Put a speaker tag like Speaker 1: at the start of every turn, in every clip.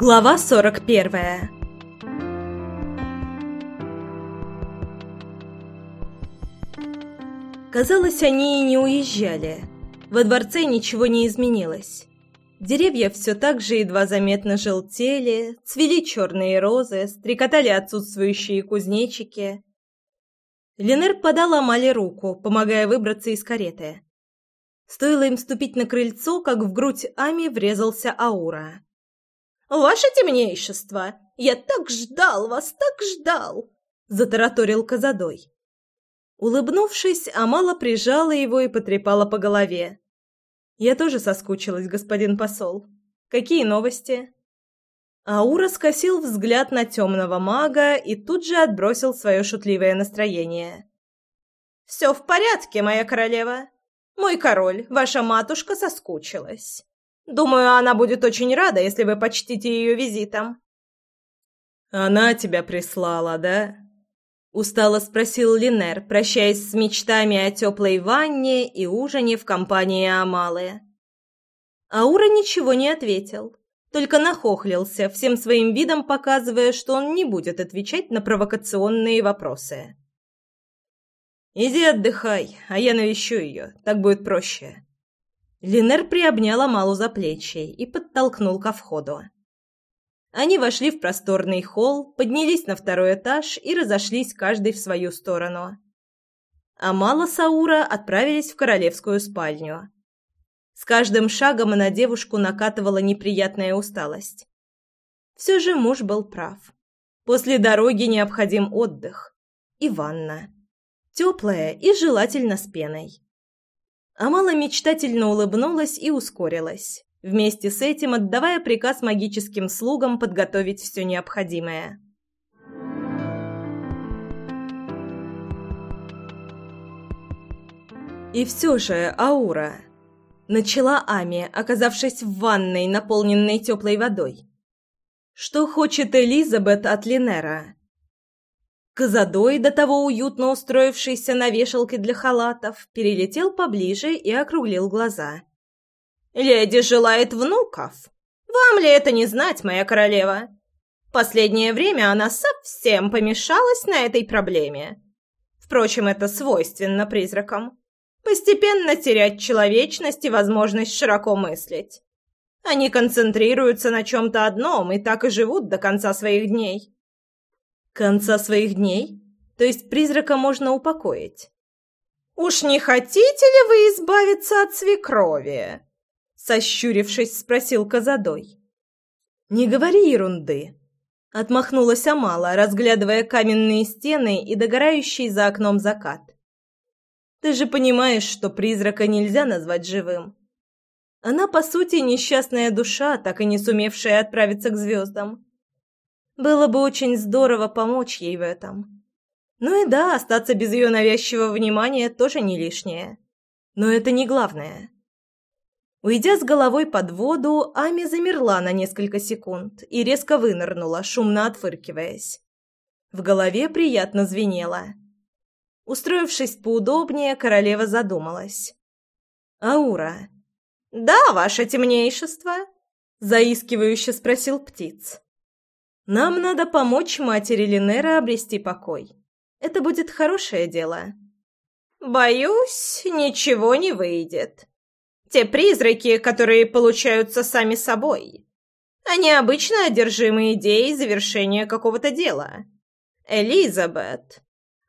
Speaker 1: Глава 41 Казалось, они и не уезжали. Во дворце ничего не изменилось. Деревья все так же едва заметно желтели, цвели черные розы, стрекотали отсутствующие кузнечики. Ленер подал Амале руку, помогая выбраться из кареты. Стоило им ступить на крыльцо, как в грудь Ами врезался Аура.
Speaker 2: «Ваше темнейшество! Я так ждал вас, так ждал!» — затараторил Казадой.
Speaker 1: Улыбнувшись, Амала прижала его и потрепала по голове. «Я тоже соскучилась, господин посол. Какие новости?» Аура скосил взгляд на темного мага и тут же отбросил свое шутливое настроение.
Speaker 2: «Все в порядке, моя королева. Мой король, ваша матушка соскучилась. Думаю, она будет очень рада, если вы почтите ее визитом».
Speaker 1: «Она тебя прислала, да?» Устало спросил Линер, прощаясь с мечтами о теплой ванне и ужине в компании Амалы. Аура ничего не ответил, только нахохлился, всем своим видом показывая, что он не будет отвечать на провокационные вопросы. «Иди отдыхай, а я навещу ее, так будет проще». Линер приобнял Амалу за плечи и подтолкнул ко входу. Они вошли в просторный холл, поднялись на второй этаж и разошлись каждый в свою сторону. Амала с Аура отправились в королевскую спальню. С каждым шагом на девушку накатывала неприятная усталость. Все же муж был прав. После дороги необходим отдых. И ванна теплая и желательно с пеной. Амала мечтательно улыбнулась и ускорилась, вместе с этим отдавая приказ магическим слугам подготовить все необходимое. И все же, Аура, начала Ами, оказавшись в ванной, наполненной теплой водой. Что хочет Элизабет от Линера? Казадой, до того уютно устроившийся на вешалке для халатов, перелетел поближе и округлил глаза.
Speaker 2: «Леди желает внуков. Вам ли это не знать, моя королева? Последнее время она совсем помешалась на этой проблеме. Впрочем, это свойственно призракам. Постепенно терять человечность и возможность широко мыслить. Они концентрируются на чем-то одном и так и живут до конца своих дней».
Speaker 1: Конца своих дней? То есть призрака можно упокоить?
Speaker 2: «Уж не хотите ли вы избавиться от свекрови?» Сощурившись, спросил Казадой.
Speaker 1: «Не говори ерунды!» Отмахнулась Амала, разглядывая каменные стены и догорающий за окном закат. «Ты же понимаешь, что призрака нельзя назвать живым. Она, по сути, несчастная душа, так и не сумевшая отправиться к звездам. Было бы очень здорово помочь ей в этом. Ну и да, остаться без ее навязчивого внимания тоже не лишнее. Но это не главное. Уйдя с головой под воду, Ами замерла на несколько секунд и резко вынырнула, шумно отфыркиваясь. В голове приятно звенело. Устроившись поудобнее, королева задумалась. «Аура».
Speaker 2: «Да, ваше темнейшество?» — заискивающе спросил птиц.
Speaker 1: Нам надо помочь матери Линера обрести покой. Это будет хорошее дело.
Speaker 2: Боюсь, ничего не выйдет. Те призраки, которые получаются сами собой. Они обычно одержимы идеей завершения какого-то дела. Элизабет.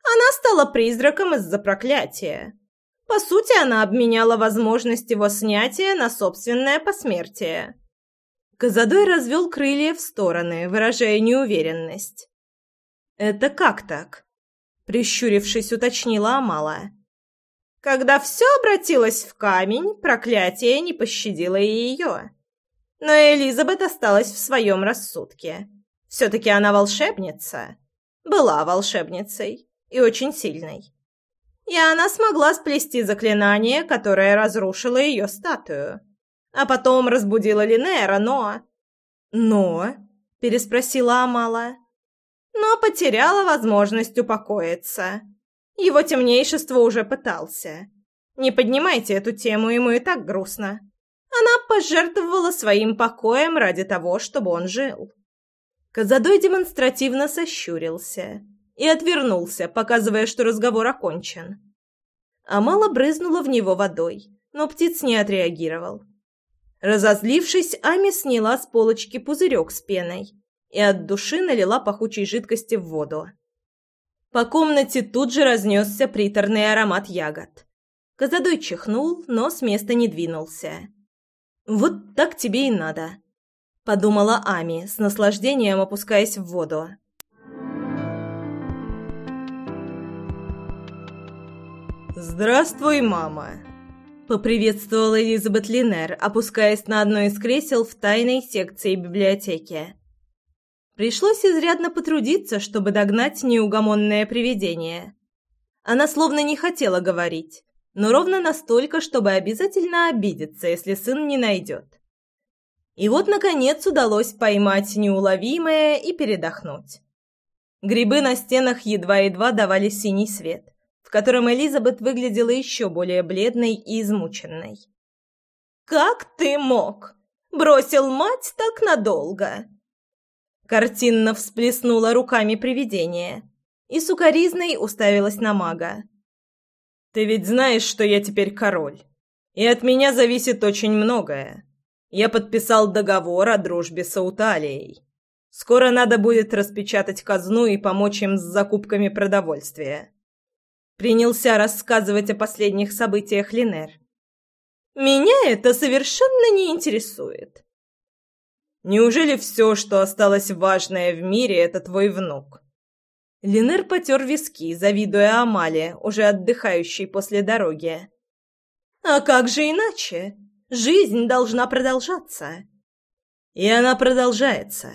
Speaker 2: Она стала призраком из-за проклятия. По сути, она обменяла возможность его снятия на собственное посмертие.
Speaker 1: Казадой развел крылья в стороны, выражая неуверенность. «Это как так?» Прищурившись, уточнила Амала.
Speaker 2: Когда все обратилось в камень, проклятие не пощадило и ее. Но Элизабет осталась в своем рассудке. Все-таки она волшебница. Была волшебницей. И очень сильной. И она смогла сплести заклинание, которое разрушило ее статую. А потом разбудила Линера, но...
Speaker 1: «Но?» — переспросила Амала.
Speaker 2: «Но потеряла возможность упокоиться. Его темнейшество уже пытался. Не поднимайте эту тему, ему и так грустно. Она пожертвовала своим покоем ради того, чтобы он жил. Казадой демонстративно сощурился и отвернулся, показывая, что разговор окончен. Амала брызнула в него водой, но птиц не отреагировал. Разозлившись, Ами сняла с полочки пузырек с пеной и от души налила пахучей жидкости в воду. По комнате тут же разнесся приторный аромат ягод. Казадой чихнул, но с места не двинулся. «Вот так тебе и надо», — подумала Ами, с наслаждением опускаясь в воду.
Speaker 1: «Здравствуй, мама!» — поприветствовала Элизабет Линер, опускаясь на одно из кресел в тайной секции библиотеки. Пришлось изрядно потрудиться, чтобы догнать неугомонное привидение. Она словно не хотела говорить, но ровно настолько, чтобы обязательно обидеться, если сын не найдет. И вот, наконец, удалось поймать неуловимое и передохнуть. Грибы на стенах едва-едва давали синий свет, в котором Элизабет выглядела еще более бледной и измученной.
Speaker 2: «Как ты мог? Бросил мать так надолго!»
Speaker 1: Картинно всплеснула руками привидение и сукоризной уставилась на мага. «Ты ведь знаешь, что я теперь король, и от меня зависит очень многое. Я подписал договор о дружбе с Ауталией. Скоро надо будет распечатать казну и помочь им с закупками продовольствия». Принялся рассказывать о последних событиях Линер.
Speaker 2: «Меня это совершенно не интересует.
Speaker 1: Неужели все, что осталось важное в мире, это твой внук?» Линер потер виски, завидуя Амале, уже отдыхающей после дороги.
Speaker 2: «А как же иначе? Жизнь должна продолжаться».
Speaker 1: «И она продолжается.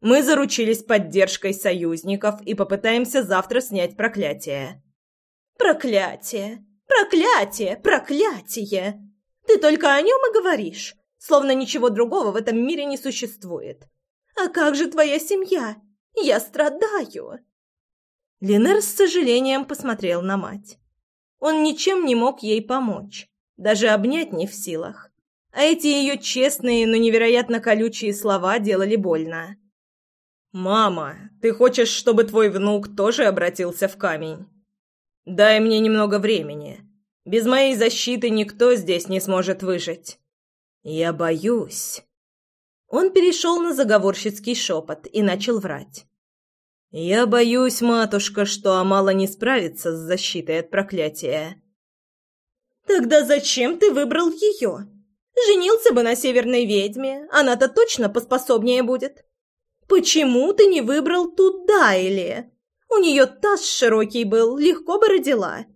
Speaker 1: Мы заручились поддержкой союзников и попытаемся завтра снять проклятие».
Speaker 2: «Проклятие! Проклятие! Проклятие! Ты только о нем и говоришь словно ничего другого в этом мире не существует. А как же твоя семья? Я страдаю.
Speaker 1: Линер с сожалением посмотрел на мать. Он ничем не мог ей помочь, даже обнять не в силах. А эти ее честные, но невероятно колючие слова делали больно. «Мама, ты хочешь, чтобы твой внук тоже обратился в камень? Дай мне немного времени. Без моей защиты никто здесь не сможет выжить». «Я боюсь». Он перешел на заговорщицкий шепот и начал врать. «Я боюсь, матушка, что Амала не справится с защитой от проклятия».
Speaker 2: «Тогда зачем ты выбрал ее? Женился бы на северной ведьме, она-то точно поспособнее будет. Почему ты не выбрал ту Дайли? У нее таз широкий был, легко бы родила.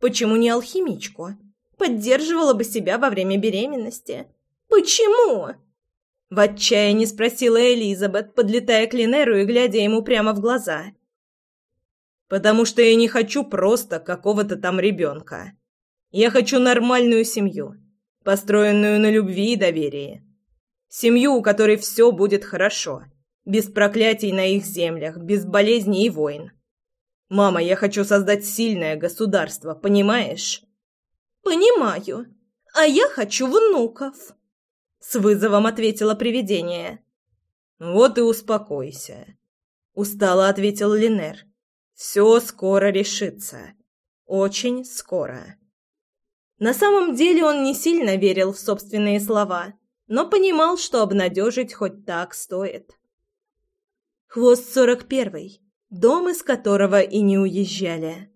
Speaker 2: Почему не алхимичку? Поддерживала бы себя во время беременности. «Почему?» В отчаянии спросила Элизабет, подлетая к Линеру и глядя ему прямо в глаза.
Speaker 1: «Потому что я не хочу просто какого-то там ребенка. Я хочу нормальную семью, построенную на любви и доверии. Семью, у которой все будет хорошо, без проклятий на их землях, без болезней и войн. Мама, я хочу создать сильное государство, понимаешь?»
Speaker 2: «Понимаю. А я хочу внуков».
Speaker 1: С вызовом ответило привидение. «Вот и успокойся», — устало ответил Линер. «Все скоро решится. Очень скоро». На самом деле он не сильно верил в собственные слова, но понимал, что обнадежить хоть так стоит. Хвост сорок первый, дом из которого и не уезжали.